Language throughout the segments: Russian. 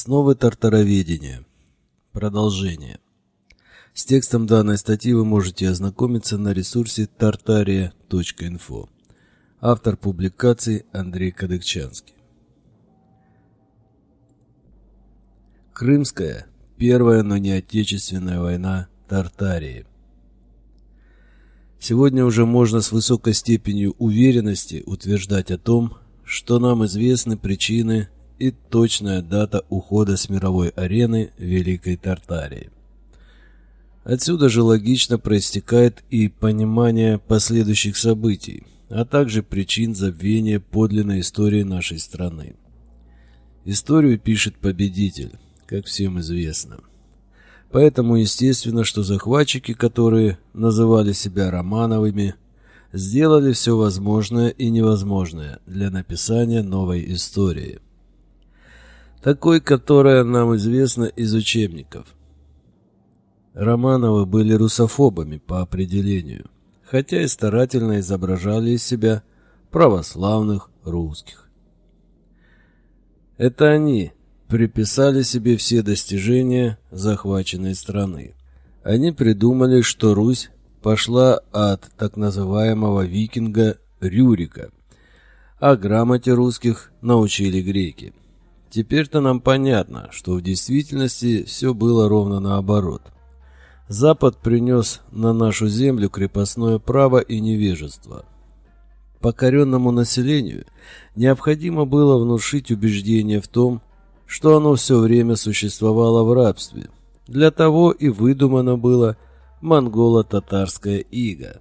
Основы тартароведения. Продолжение. С текстом данной статьи вы можете ознакомиться на ресурсе tartaria.info. Автор публикации Андрей Кадыкчанский. Крымская, первая, но не отечественная война Тартарии. Сегодня уже можно с высокой степенью уверенности утверждать о том, что нам известны причины и точная дата ухода с мировой арены Великой Тартарии. Отсюда же логично проистекает и понимание последующих событий, а также причин забвения подлинной истории нашей страны. Историю пишет победитель, как всем известно. Поэтому естественно, что захватчики, которые называли себя Романовыми, сделали все возможное и невозможное для написания новой истории. Такой, которая нам известна из учебников. Романовы были русофобами по определению, хотя и старательно изображали из себя православных русских. Это они приписали себе все достижения захваченной страны. Они придумали, что Русь пошла от так называемого викинга Рюрика, а грамоте русских научили греки. Теперь-то нам понятно, что в действительности все было ровно наоборот. Запад принес на нашу землю крепостное право и невежество. Покоренному населению необходимо было внушить убеждение в том, что оно все время существовало в рабстве. Для того и выдумано было – монголо-татарская ига.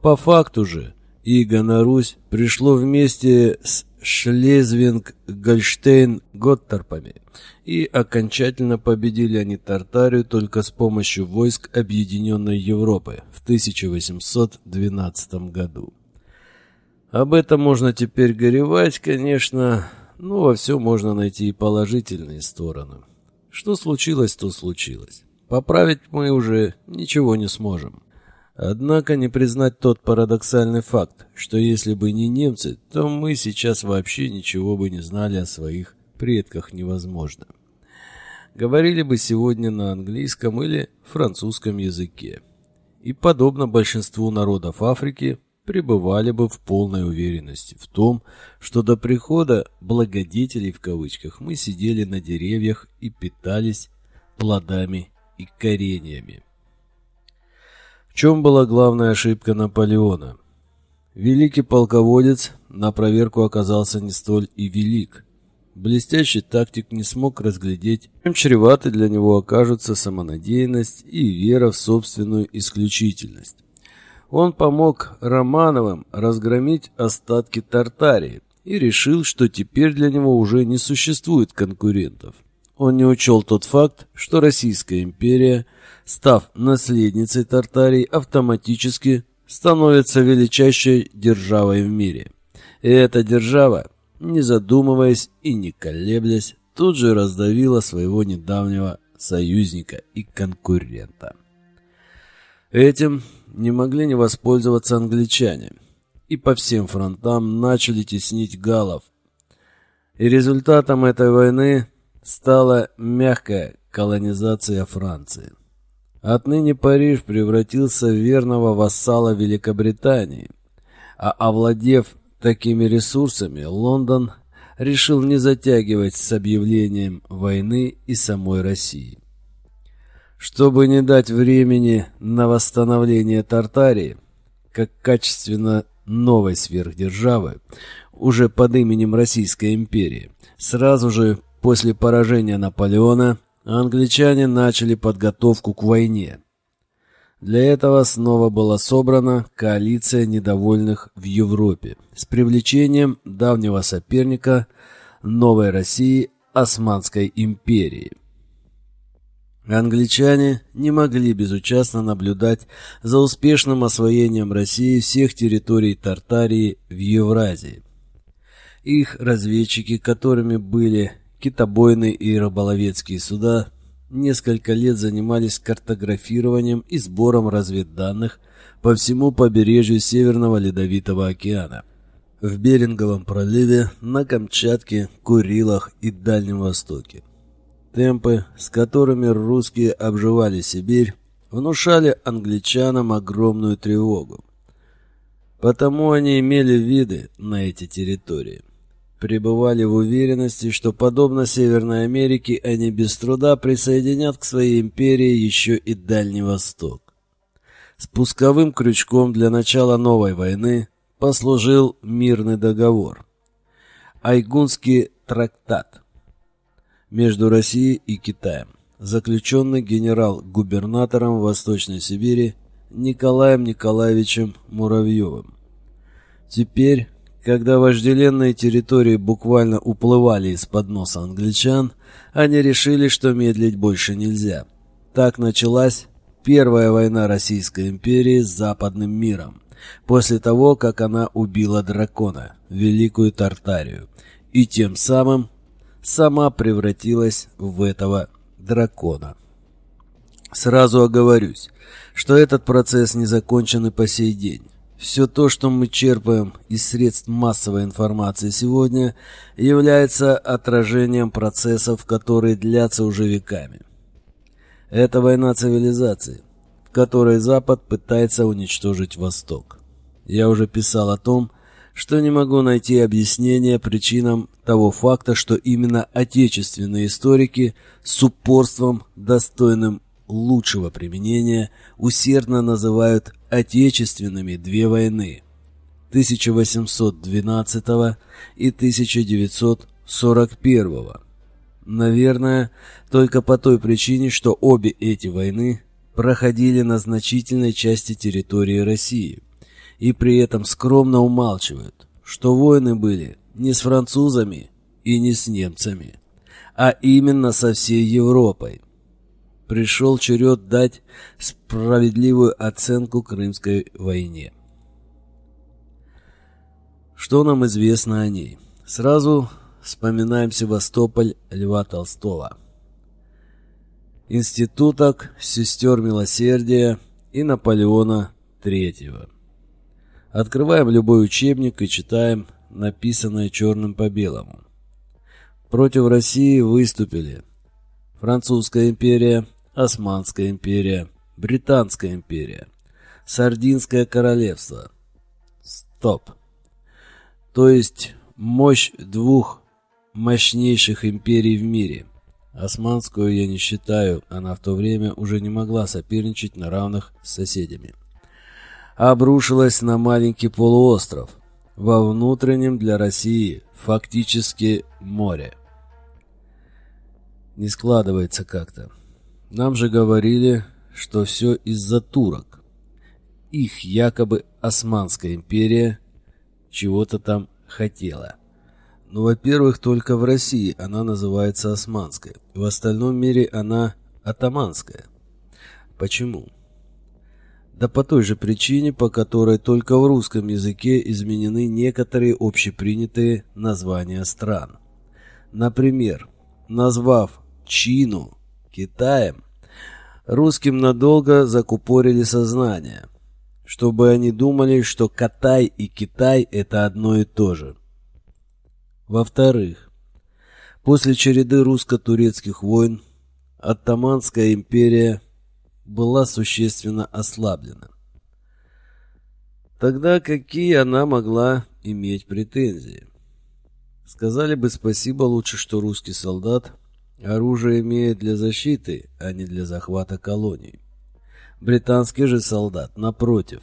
По факту же, ига на Русь пришло вместе с Шлезвинг-Гольштейн-Готторпами, и окончательно победили они Тартарию только с помощью войск Объединенной Европы в 1812 году. Об этом можно теперь горевать, конечно, но во всем можно найти и положительные стороны. Что случилось, то случилось. Поправить мы уже ничего не сможем. Однако не признать тот парадоксальный факт, что если бы не немцы, то мы сейчас вообще ничего бы не знали о своих предках невозможно. Говорили бы сегодня на английском или французском языке. И, подобно большинству народов Африки, пребывали бы в полной уверенности в том, что до прихода «благодетелей» в кавычках мы сидели на деревьях и питались плодами и кореньями. Чем была главная ошибка Наполеона? Великий полководец на проверку оказался не столь и велик. Блестящий тактик не смог разглядеть, чем чреваты для него окажутся самонадеянность и вера в собственную исключительность. Он помог Романовым разгромить остатки Тартарии и решил, что теперь для него уже не существует конкурентов он не учел тот факт, что Российская империя, став наследницей Тартарии, автоматически становится величайшей державой в мире. И эта держава, не задумываясь и не колеблясь, тут же раздавила своего недавнего союзника и конкурента. Этим не могли не воспользоваться англичане, и по всем фронтам начали теснить галов. И результатом этой войны стала мягкая колонизация Франции. Отныне Париж превратился в верного вассала Великобритании, а овладев такими ресурсами, Лондон решил не затягивать с объявлением войны и самой России. Чтобы не дать времени на восстановление Тартарии, как качественно новой сверхдержавы, уже под именем Российской империи, сразу же После поражения Наполеона англичане начали подготовку к войне. Для этого снова была собрана коалиция недовольных в Европе с привлечением давнего соперника новой России Османской империи. Англичане не могли безучастно наблюдать за успешным освоением России всех территорий Тартарии в Евразии. Их разведчики, которыми были китобойные и рыболовецкие суда несколько лет занимались картографированием и сбором разведданных по всему побережью Северного Ледовитого океана. в Беринговом проливе, на Камчатке, Курилах и Дальнем Востоке. Темпы, с которыми русские обживали Сибирь, внушали англичанам огромную тревогу. Потому они имели виды на эти территории. Пребывали в уверенности, что, подобно Северной Америке, они без труда присоединят к своей империи еще и Дальний Восток. Спусковым крючком для начала новой войны послужил мирный договор. Айгунский трактат между Россией и Китаем, заключенный генерал-губернатором Восточной Сибири Николаем Николаевичем Муравьевым. Теперь, когда вожделенные территории буквально уплывали из-под носа англичан, они решили, что медлить больше нельзя. Так началась Первая война Российской империи с Западным миром, после того, как она убила дракона, Великую Тартарию, и тем самым сама превратилась в этого дракона. Сразу оговорюсь, что этот процесс не закончен и по сей день. Все то, что мы черпаем из средств массовой информации сегодня, является отражением процессов, которые длятся уже веками. Это война цивилизаций, в которой Запад пытается уничтожить Восток. Я уже писал о том, что не могу найти объяснение причинам того факта, что именно отечественные историки с упорством, достойным лучшего применения, усердно называют отечественными две войны 1812 и 1941 Наверное, только по той причине, что обе эти войны проходили на значительной части территории России, и при этом скромно умалчивают, что войны были не с французами и не с немцами, а именно со всей Европой. Пришел черед дать справедливую оценку Крымской войне. Что нам известно о ней? Сразу вспоминаем Севастополь Льва Толстого. Институток сестер милосердия и Наполеона III. Открываем любой учебник и читаем написанное черным по белому. Против России выступили Французская империя, Османская империя, Британская империя, Сардинское королевство. Стоп. То есть мощь двух мощнейших империй в мире. Османскую я не считаю, она в то время уже не могла соперничать на равных с соседями. Обрушилась на маленький полуостров, во внутреннем для России фактически море. Не складывается как-то. Нам же говорили, что все из-за турок. Их якобы Османская империя чего-то там хотела. Ну, во-первых, только в России она называется османской. В остальном мире она атаманская. Почему? Да по той же причине, по которой только в русском языке изменены некоторые общепринятые названия стран. Например, назвав Чину Китаем, русским надолго закупорили сознание, чтобы они думали, что Катай и Китай – это одно и то же. Во-вторых, после череды русско-турецких войн Оттоманская империя была существенно ослаблена. Тогда какие она могла иметь претензии? Сказали бы спасибо лучше, что русский солдат оружие имеет для защиты, а не для захвата колоний. Британский же солдат, напротив,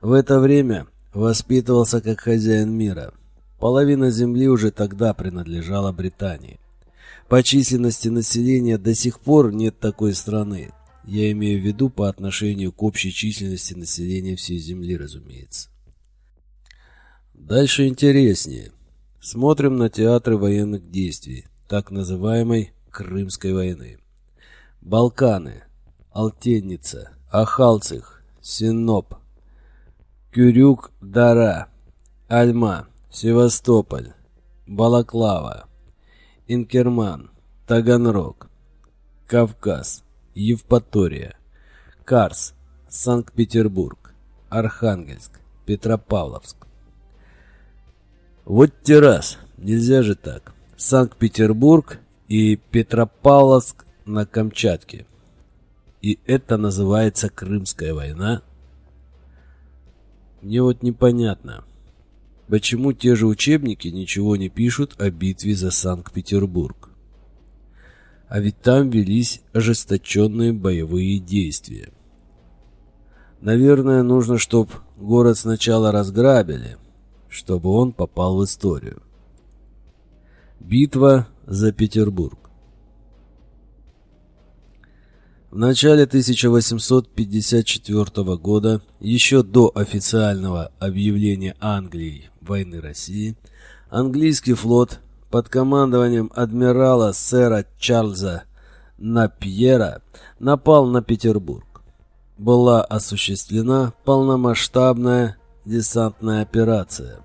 в это время воспитывался как хозяин мира – Половина земли уже тогда принадлежала Британии. По численности населения до сих пор нет такой страны. Я имею в виду по отношению к общей численности населения всей земли, разумеется. Дальше интереснее. Смотрим на театры военных действий, так называемой Крымской войны. Балканы, Алтенница, Ахалцих, Синоп, Кюрюк-Дара, Альма – Севастополь, Балаклава, Инкерман, Таганрог, Кавказ, Евпатория, Карс, Санкт-Петербург, Архангельск, Петропавловск. Вот террас, нельзя же так. Санкт-Петербург и Петропавловск на Камчатке. И это называется Крымская война? Мне вот непонятно, почему те же учебники ничего не пишут о битве за Санкт-Петербург. А ведь там велись ожесточенные боевые действия. Наверное, нужно, чтобы город сначала разграбили, чтобы он попал в историю. Битва за Петербург. В начале 1854 года, еще до официального объявления Англии войны России, английский флот под командованием адмирала сэра Чарльза Напьера напал на Петербург. Была осуществлена полномасштабная десантная операция.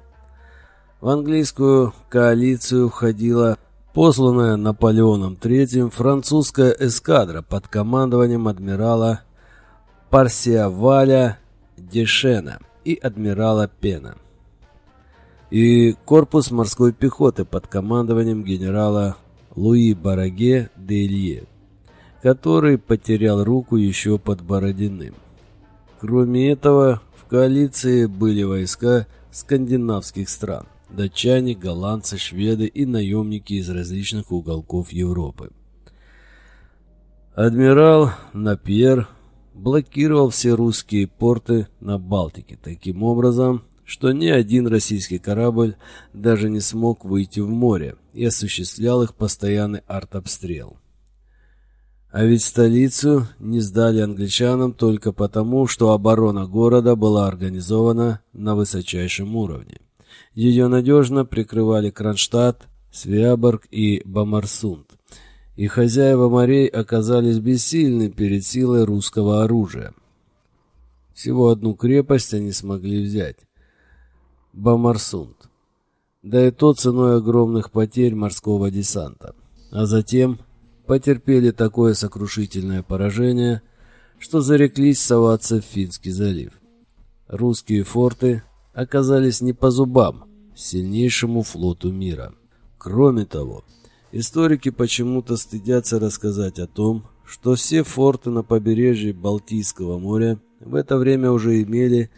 В английскую коалицию входила посланная Наполеоном III французская эскадра под командованием адмирала Парсиаваля Дешена и адмирала Пена и корпус морской пехоты под командованием генерала Луи Бараге де Илье, который потерял руку еще под Бородиным. Кроме этого, в коалиции были войска скандинавских стран датчане, голландцы, шведы и наемники из различных уголков Европы. Адмирал Напьер блокировал все русские порты на Балтике таким образом, что ни один российский корабль даже не смог выйти в море и осуществлял их постоянный артобстрел. А ведь столицу не сдали англичанам только потому, что оборона города была организована на высочайшем уровне. Ее надежно прикрывали Кронштадт, Свяборг и Бамарсунд. И хозяева морей оказались бессильны перед силой русского оружия. Всего одну крепость они смогли взять. Бамарсунд. Да и то ценой огромных потерь морского десанта. А затем потерпели такое сокрушительное поражение, что зареклись соваться в Финский залив. Русские форты оказались не по зубам сильнейшему флоту мира. Кроме того, историки почему-то стыдятся рассказать о том, что все форты на побережье Балтийского моря в это время уже имели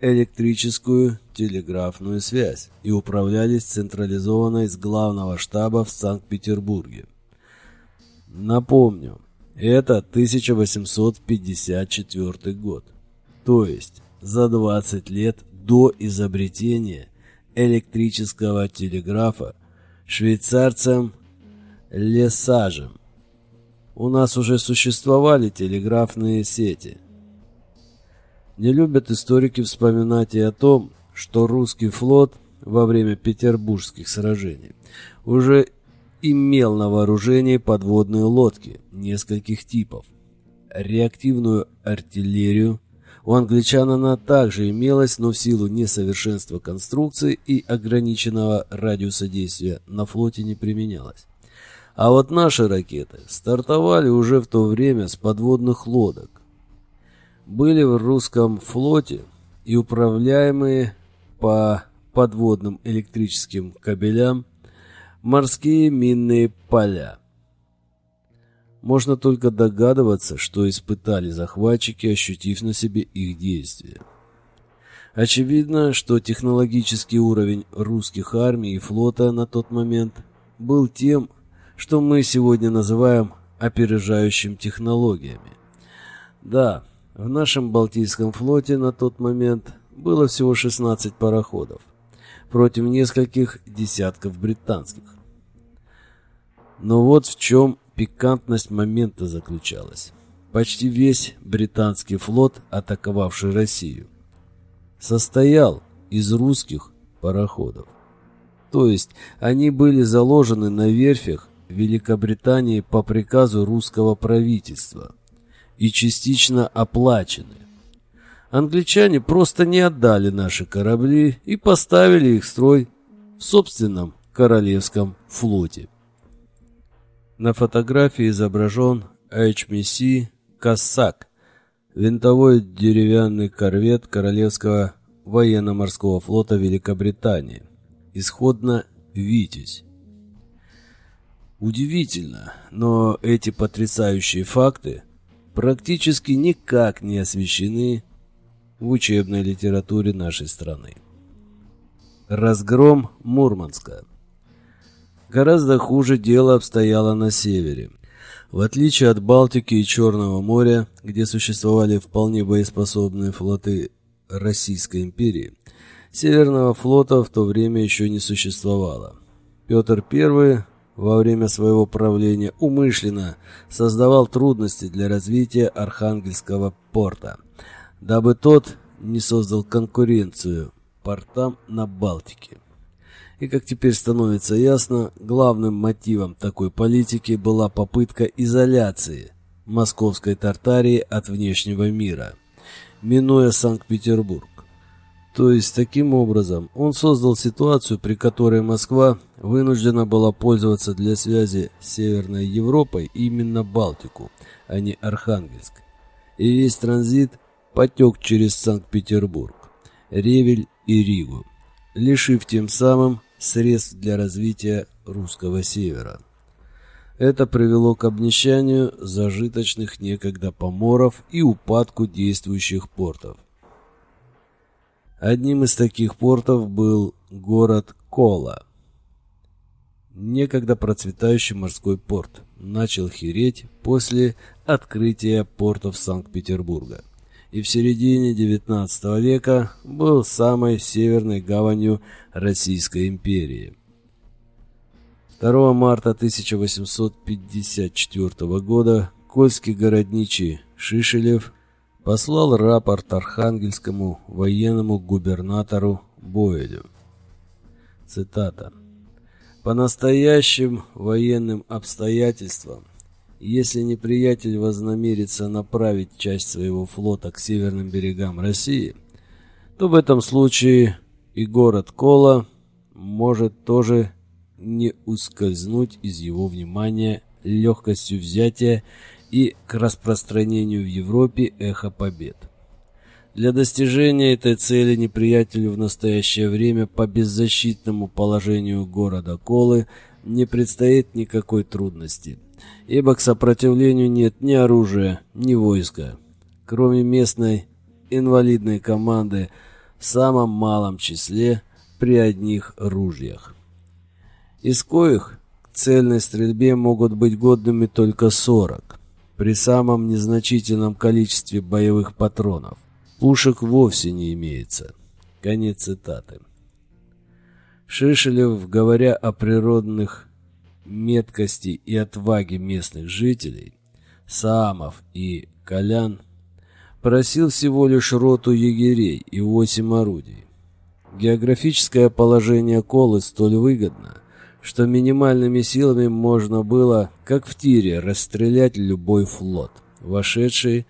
электрическую телеграфную связь и управлялись централизованно из главного штаба в Санкт-Петербурге. Напомню, это 1854 год, то есть за 20 лет до изобретения электрического телеграфа швейцарцем Лесажем. У нас уже существовали телеграфные сети. Не любят историки вспоминать и о том, что русский флот во время петербургских сражений уже имел на вооружении подводные лодки нескольких типов, реактивную артиллерию, у англичан она также имелась, но в силу несовершенства конструкции и ограниченного радиуса действия на флоте не применялась. А вот наши ракеты стартовали уже в то время с подводных лодок. Были в русском флоте и управляемые по подводным электрическим кабелям морские минные поля. Можно только догадываться, что испытали захватчики, ощутив на себе их действия. Очевидно, что технологический уровень русских армий и флота на тот момент был тем, что мы сегодня называем опережающим технологиями. Да, в нашем Балтийском флоте на тот момент было всего 16 пароходов против нескольких десятков британских. Но вот в чем пикантность момента заключалась. Почти весь британский флот, атаковавший Россию, состоял из русских пароходов. То есть они были заложены на верфях Великобритании по приказу русского правительства и частично оплачены. Англичане просто не отдали наши корабли и поставили их строй в собственном королевском флоте. На фотографии изображен HMC «Кассак» – винтовой деревянный корвет Королевского военно-морского флота Великобритании, исходно «Витязь». Удивительно, но эти потрясающие факты практически никак не освещены в учебной литературе нашей страны. Разгром Мурманска. Гораздо хуже дело обстояло на севере. В отличие от Балтики и Черного моря, где существовали вполне боеспособные флоты Российской империи, Северного флота в то время еще не существовало. Петр I во время своего правления умышленно создавал трудности для развития Архангельского порта, дабы тот не создал конкуренцию портам на Балтике. И, как теперь становится ясно, главным мотивом такой политики была попытка изоляции московской Тартарии от внешнего мира, минуя Санкт-Петербург. То есть, таким образом, он создал ситуацию, при которой Москва вынуждена была пользоваться для связи с Северной Европой именно Балтику, а не Архангельск. И весь транзит потек через Санкт-Петербург, Ревель и Ригу, лишив тем самым средств для развития русского севера. Это привело к обнищанию зажиточных некогда поморов и упадку действующих портов. Одним из таких портов был город Кола. Некогда процветающий морской порт начал хереть после открытия портов Санкт-Петербурга и в середине XIX века был самой северной гаванью Российской империи. 2 марта 1854 года Кольский городничий Шишелев послал рапорт архангельскому военному губернатору Боэлю. Цитата. «По настоящим военным обстоятельствам, если неприятель вознамерится направить часть своего флота к северным берегам России, то в этом случае и город Кола может тоже не ускользнуть из его внимания легкостью взятия и к распространению в Европе эхо побед. Для достижения этой цели неприятелю в настоящее время по беззащитному положению города Колы не предстоит никакой трудности, ибо к сопротивлению нет ни оружия, ни войска, кроме местной инвалидной команды в самом малом числе при одних ружьях, из коих к цельной стрельбе могут быть годными только 40 при самом незначительном количестве боевых патронов. Пушек вовсе не имеется. Конец цитаты. Шишелев, говоря о природных меткости и отваге местных жителей, Саамов и Колян, просил всего лишь роту егерей и восемь орудий. Географическое положение Колы столь выгодно, что минимальными силами можно было, как в тире, расстрелять любой флот, вошедший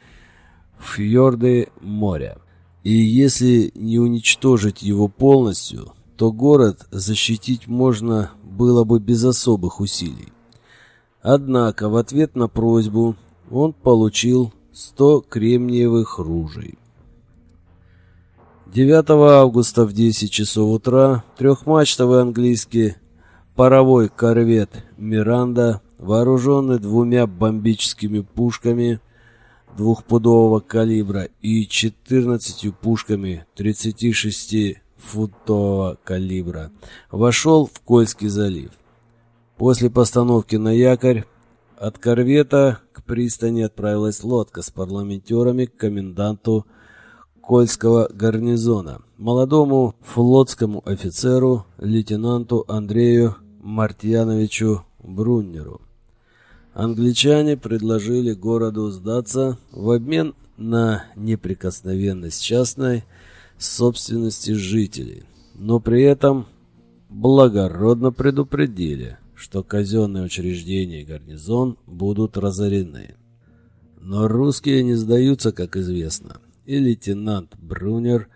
в фьорды моря. И если не уничтожить его полностью, то город защитить можно было бы без особых усилий. Однако в ответ на просьбу он получил 100 кремниевых ружей. 9 августа в 10 часов утра трехмачтовый английский паровой корвет «Миранда», вооруженный двумя бомбическими пушками двухпудового калибра и 14 пушками 36-футового калибра, вошел в Кольский залив. После постановки на якорь от корвета к пристани отправилась лодка с парламентерами к коменданту Кольского гарнизона, молодому флотскому офицеру, лейтенанту Андрею Мартьяновичу Бруннеру. Англичане предложили городу сдаться в обмен на неприкосновенность частной собственности жителей, но при этом благородно предупредили, что казенные учреждения и гарнизон будут разорены. Но русские не сдаются, как известно, и лейтенант Брунер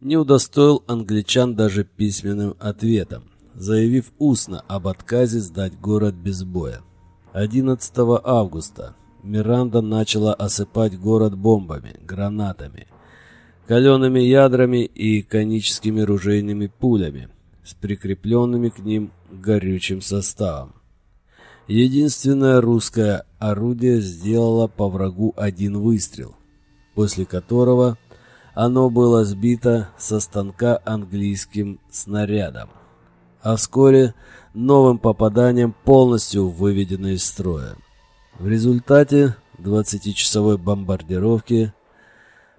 не удостоил англичан даже письменным ответом, заявив устно об отказе сдать город без боя. 11 августа Миранда начала осыпать город бомбами, гранатами, калеными ядрами и коническими ружейными пулями с прикрепленными к ним горючим составом. Единственное русское орудие сделало по врагу один выстрел, после которого оно было сбито со станка английским снарядом, а вскоре новым попаданием полностью выведено из строя. В результате 20-часовой бомбардировки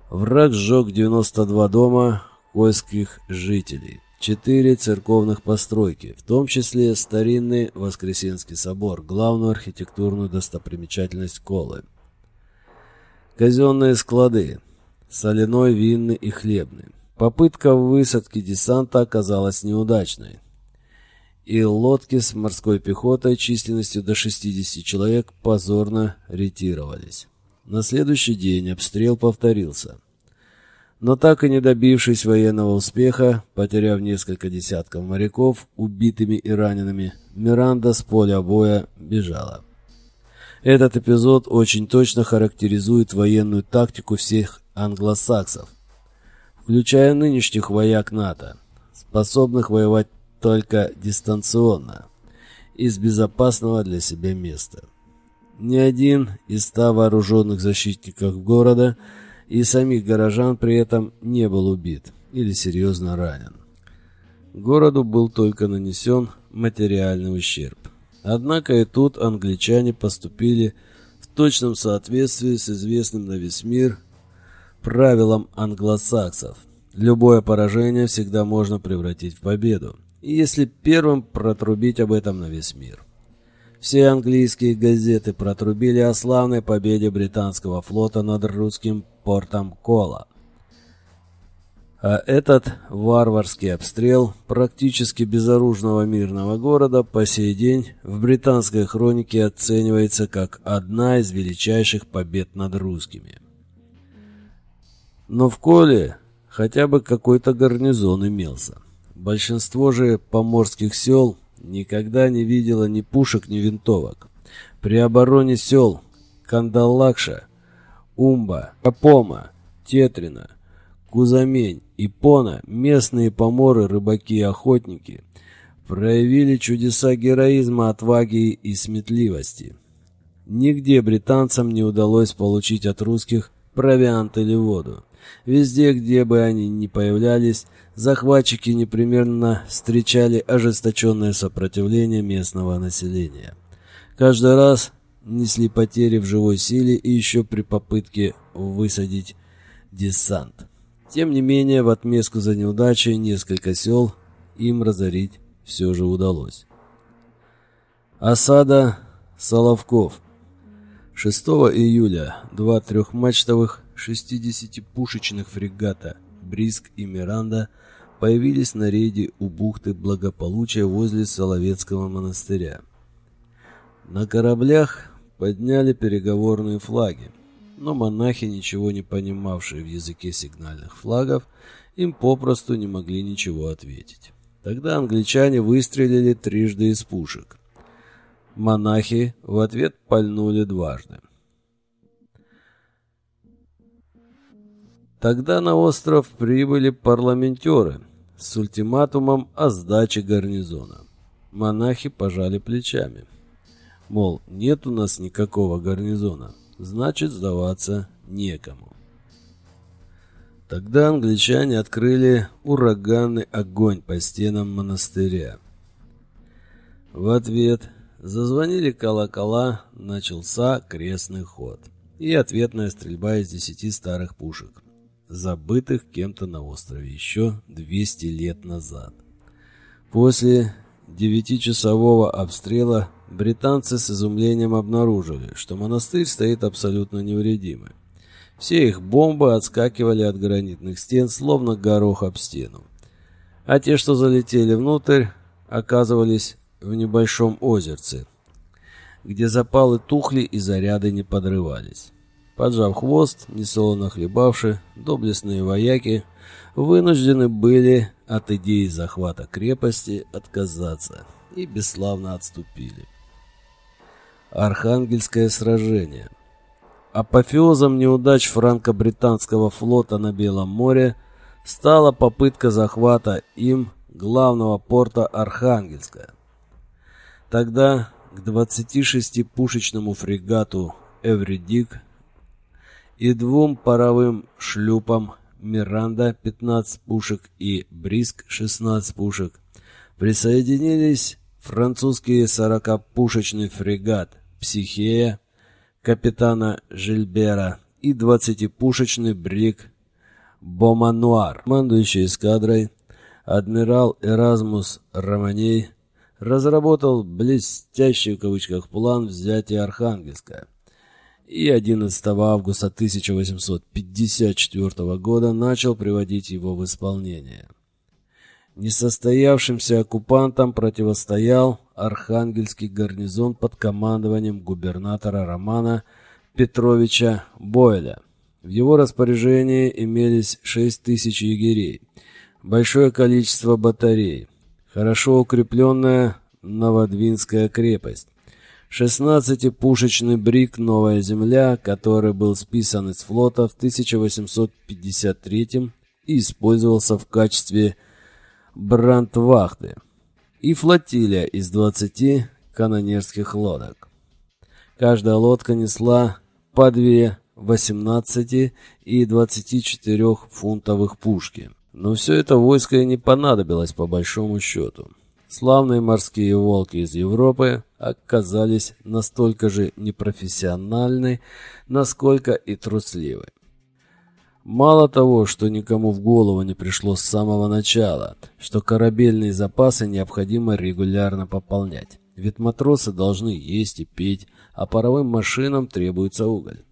враг сжег 92 дома кольских жителей, 4 церковных постройки, в том числе старинный Воскресенский собор, главную архитектурную достопримечательность Колы, казенные склады, соляной, винный и хлебный. Попытка высадки десанта оказалась неудачной и лодки с морской пехотой численностью до 60 человек позорно ретировались. На следующий день обстрел повторился. Но так и не добившись военного успеха, потеряв несколько десятков моряков убитыми и ранеными, Миранда с поля боя бежала. Этот эпизод очень точно характеризует военную тактику всех англосаксов, включая нынешних вояк НАТО, способных воевать только дистанционно, из безопасного для себя места. Ни один из ста вооруженных защитников города и самих горожан при этом не был убит или серьезно ранен. Городу был только нанесен материальный ущерб. Однако и тут англичане поступили в точном соответствии с известным на весь мир правилом англосаксов. Любое поражение всегда можно превратить в победу если первым протрубить об этом на весь мир. Все английские газеты протрубили о славной победе британского флота над русским портом Кола. А этот варварский обстрел практически безоружного мирного города по сей день в британской хронике оценивается как одна из величайших побед над русскими. Но в Коле хотя бы какой-то гарнизон имелся. Большинство же поморских сел никогда не видело ни пушек, ни винтовок. При обороне сел Кандалакша, Умба, Капома, Тетрина, Кузамень и Пона местные поморы, рыбаки и охотники проявили чудеса героизма, отваги и сметливости. Нигде британцам не удалось получить от русских провиант или воду. Везде, где бы они ни появлялись, захватчики непременно встречали ожесточенное сопротивление местного населения. Каждый раз несли потери в живой силе и еще при попытке высадить десант. Тем не менее, в отместку за неудачи несколько сел им разорить все же удалось. Осада Соловков. 6 июля два трехмачтовых 60-пушечных фрегата «Бриск» и «Миранда» появились на рейде у бухты Благополучия возле Соловецкого монастыря. На кораблях подняли переговорные флаги, но монахи, ничего не понимавшие в языке сигнальных флагов, им попросту не могли ничего ответить. Тогда англичане выстрелили трижды из пушек. Монахи в ответ пальнули дважды. Тогда на остров прибыли парламентеры с ультиматумом о сдаче гарнизона. Монахи пожали плечами. Мол, нет у нас никакого гарнизона, значит сдаваться некому. Тогда англичане открыли ураганный огонь по стенам монастыря. В ответ зазвонили колокола, начался крестный ход и ответная стрельба из десяти старых пушек забытых кем-то на острове еще 200 лет назад. После девятичасового обстрела британцы с изумлением обнаружили, что монастырь стоит абсолютно невредимый. Все их бомбы отскакивали от гранитных стен, словно горох об стену. А те, что залетели внутрь, оказывались в небольшом озерце, где запалы тухли и заряды не подрывались. Поджав хвост, несолоно хлебавши, доблестные вояки вынуждены были от идеи захвата крепости отказаться и бесславно отступили. Архангельское сражение Апофеозом неудач франко-британского флота на Белом море стала попытка захвата им главного порта Архангельска. Тогда к 26-пушечному фрегату «Эвридик» и двум паровым шлюпам «Миранда» 15 пушек и «Бриск» 16 пушек присоединились французский 40-пушечный фрегат «Психея» капитана Жильбера и 20-пушечный брик «Бомануар». Командующий эскадрой адмирал Эразмус Романей разработал блестящий в кавычках план взятия Архангельска и 11 августа 1854 года начал приводить его в исполнение. Несостоявшимся оккупантам противостоял Архангельский гарнизон под командованием губернатора Романа Петровича Бойля. В его распоряжении имелись 6 тысяч егерей, большое количество батарей, хорошо укрепленная Новодвинская крепость, 16-пушечный брик «Новая земля», который был списан из флота в 1853 и использовался в качестве брандвахты, и флотилия из 20 канонерских лодок. Каждая лодка несла по две 18 и 24 фунтовых пушки. Но все это войско и не понадобилось по большому счету. Славные морские волки из Европы оказались настолько же непрофессиональны, насколько и трусливы. Мало того, что никому в голову не пришло с самого начала, что корабельные запасы необходимо регулярно пополнять. Ведь матросы должны есть и пить, а паровым машинам требуется уголь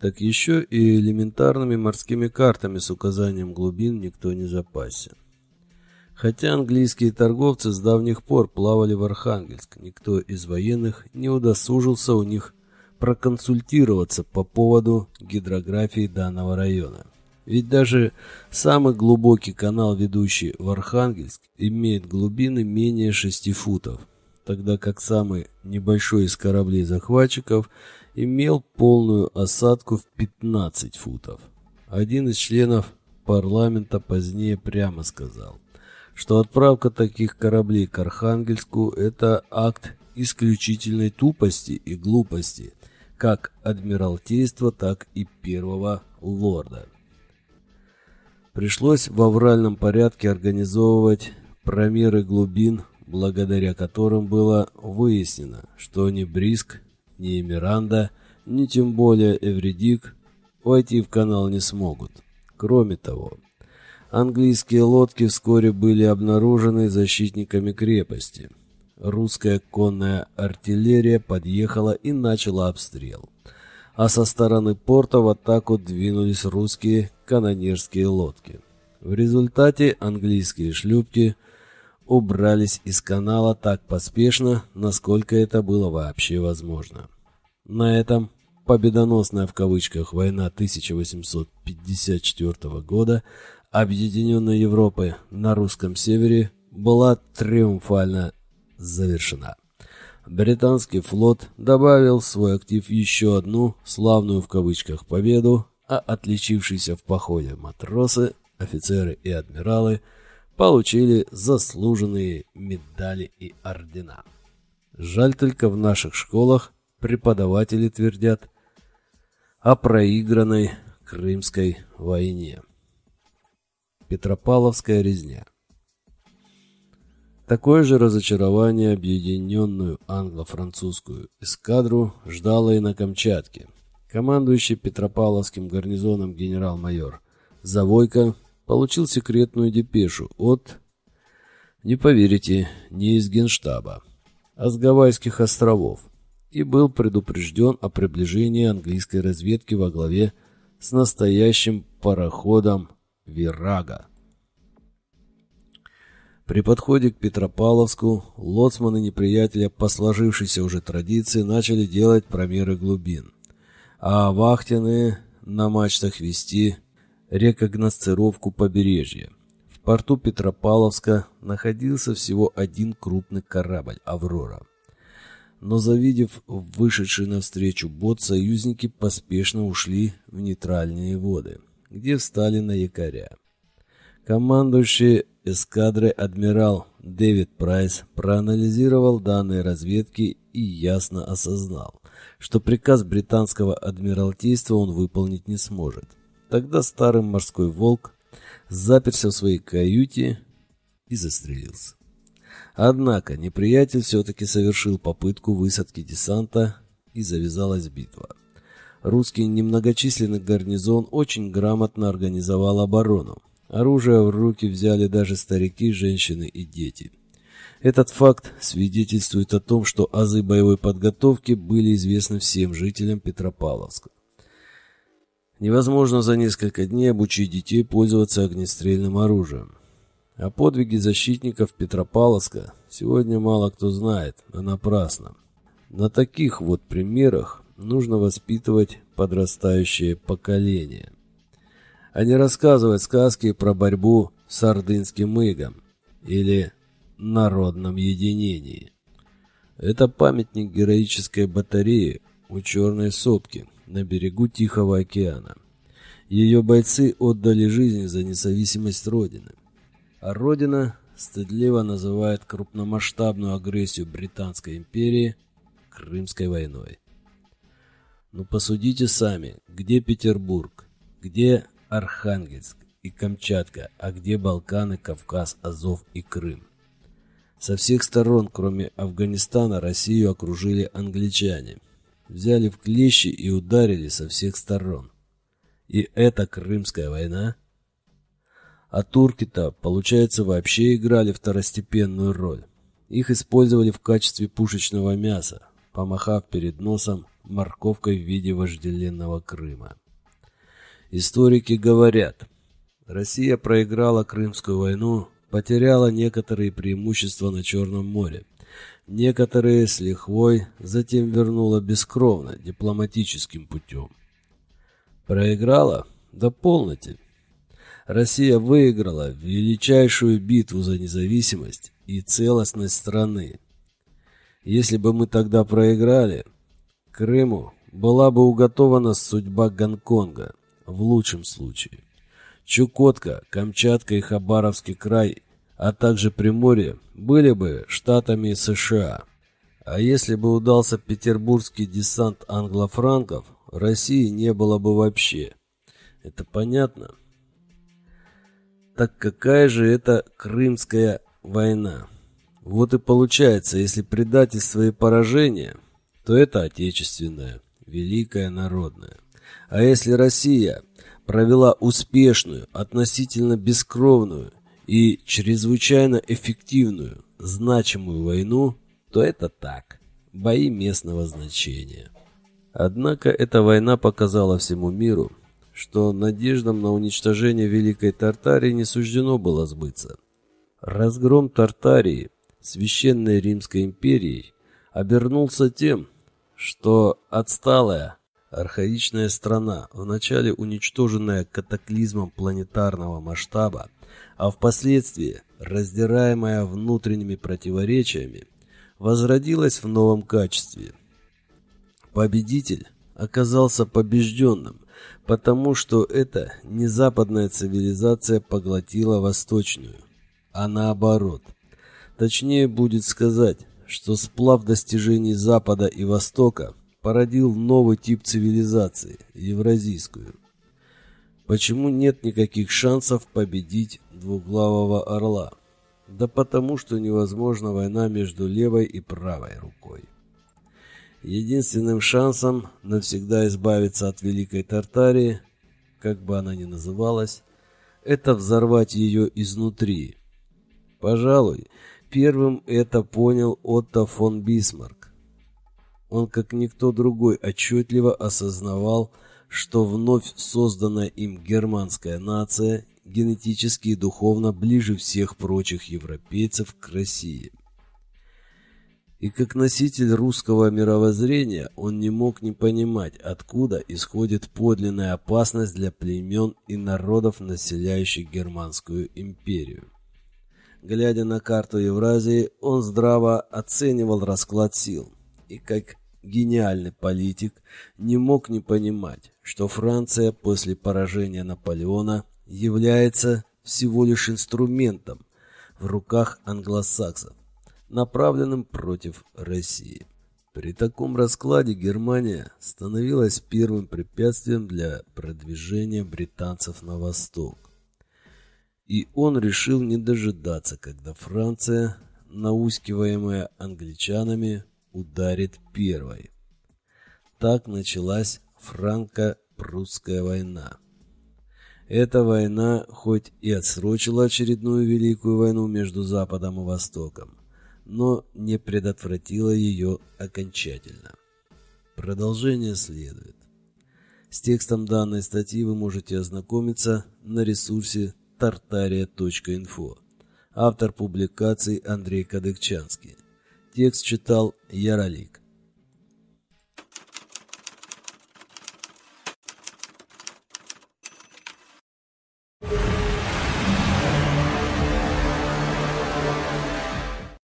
так еще и элементарными морскими картами с указанием глубин никто не запасен. Хотя английские торговцы с давних пор плавали в Архангельск, никто из военных не удосужился у них проконсультироваться по поводу гидрографии данного района. Ведь даже самый глубокий канал, ведущий в Архангельск, имеет глубины менее 6 футов, тогда как самый небольшой из кораблей захватчиков имел полную осадку в 15 футов. Один из членов парламента позднее прямо сказал, что отправка таких кораблей к Архангельску – это акт исключительной тупости и глупости, как адмиралтейства, так и первого лорда. Пришлось в авральном порядке организовывать промеры глубин, благодаря которым было выяснено, что ни Бриск, ни Миранда, ни тем более Эвредик войти в канал не смогут. Кроме того, английские лодки вскоре были обнаружены защитниками крепости. Русская конная артиллерия подъехала и начала обстрел. А со стороны порта в атаку двинулись русские канонерские лодки. В результате английские шлюпки убрались из канала так поспешно, насколько это было вообще возможно. На этом победоносная в кавычках война 1854 года Объединенной Европы на русском севере была триумфально завершена. Британский флот добавил в свой актив еще одну славную в кавычках победу, а отличившиеся в походе матросы, офицеры и адмиралы – получили заслуженные медали и ордена. Жаль только в наших школах преподаватели твердят о проигранной Крымской войне. Петропавловская резня. Такое же разочарование объединенную англо-французскую эскадру ждало и на Камчатке. Командующий Петропавловским гарнизоном генерал-майор Завойко получил секретную депешу от, не поверите, не из Генштаба, а с Гавайских островов и был предупрежден о приближении английской разведки во главе с настоящим пароходом «Вирага». При подходе к Петропавловску лоцманы неприятеля по сложившейся уже традиции начали делать промеры глубин, а вахтенные на мачтах вести рекогносцировку побережья. В порту Петропавловска находился всего один крупный корабль «Аврора». Но завидев вышедший навстречу бот, союзники поспешно ушли в нейтральные воды, где встали на якоря. Командующий эскадрой адмирал Дэвид Прайс проанализировал данные разведки и ясно осознал, что приказ британского адмиралтейства он выполнить не сможет. Тогда старый морской волк заперся в своей каюте и застрелился. Однако неприятель все-таки совершил попытку высадки десанта и завязалась битва. Русский немногочисленный гарнизон очень грамотно организовал оборону. Оружие в руки взяли даже старики, женщины и дети. Этот факт свидетельствует о том, что азы боевой подготовки были известны всем жителям Петропавловска. Невозможно за несколько дней обучить детей пользоваться огнестрельным оружием. О подвиге защитников Петропавловска сегодня мало кто знает, а напрасно. На таких вот примерах нужно воспитывать подрастающее поколение, а не рассказывать сказки про борьбу с ордынским игом или народном единении. Это памятник героической батареи у Черной сопки на берегу Тихого океана. Ее бойцы отдали жизнь за независимость Родины. А Родина стыдливо называет крупномасштабную агрессию Британской империи Крымской войной. Ну посудите сами, где Петербург, где Архангельск и Камчатка, а где Балканы, Кавказ, Азов и Крым. Со всех сторон, кроме Афганистана, Россию окружили англичане. Взяли в клещи и ударили со всех сторон. И это Крымская война? А турки-то, получается, вообще играли второстепенную роль. Их использовали в качестве пушечного мяса, помахав перед носом морковкой в виде вожделенного Крыма. Историки говорят, Россия проиграла Крымскую войну, потеряла некоторые преимущества на Черном море. Некоторые с лихвой затем вернула бескровно, дипломатическим путем. Проиграла? Да полноте. Россия выиграла величайшую битву за независимость и целостность страны. Если бы мы тогда проиграли, Крыму была бы уготована судьба Гонконга, в лучшем случае. Чукотка, Камчатка и Хабаровский край, а также Приморье были бы штатами США. А если бы удался петербургский десант англофранков, России не было бы вообще. Это понятно? Так какая же это Крымская война? Вот и получается, если предательство и поражение, то это отечественное, великое народное. А если Россия провела успешную, относительно бескровную и чрезвычайно эффективную, значимую войну, то это так, бои местного значения. Однако эта война показала всему миру, что надеждам на уничтожение Великой Тартарии не суждено было сбыться. Разгром Тартарии, Священной Римской империей, обернулся тем, что отсталая, архаичная страна, вначале уничтоженная катаклизмом планетарного масштаба, а впоследствии раздираемая внутренними противоречиями, возродилась в новом качестве. Победитель оказался побежденным, потому что эта не западная цивилизация поглотила восточную, а наоборот. Точнее будет сказать, что сплав достижений Запада и Востока породил новый тип цивилизации – евразийскую. Почему нет никаких шансов победить двуглавого орла? Да потому, что невозможна война между левой и правой рукой. Единственным шансом навсегда избавиться от Великой Тартарии, как бы она ни называлась, это взорвать ее изнутри. Пожалуй, первым это понял Отто фон Бисмарк. Он, как никто другой, отчетливо осознавал, что вновь созданная им германская нация генетически и духовно ближе всех прочих европейцев к России. И как носитель русского мировоззрения он не мог не понимать, откуда исходит подлинная опасность для племен и народов, населяющих Германскую империю. Глядя на карту Евразии, он здраво оценивал расклад сил и как гениальный политик не мог не понимать, что Франция после поражения Наполеона является всего лишь инструментом в руках англосаксов, направленным против России. При таком раскладе Германия становилась первым препятствием для продвижения британцев на восток. И он решил не дожидаться, когда Франция, наускиваемая англичанами, ударит первой. Так началась франко-прусская война. Эта война хоть и отсрочила очередную Великую войну между Западом и Востоком, но не предотвратила ее окончательно. Продолжение следует. С текстом данной статьи вы можете ознакомиться на ресурсе tartaria.info. Автор публикации Андрей Кадыкчанский. Текст читал Яролик.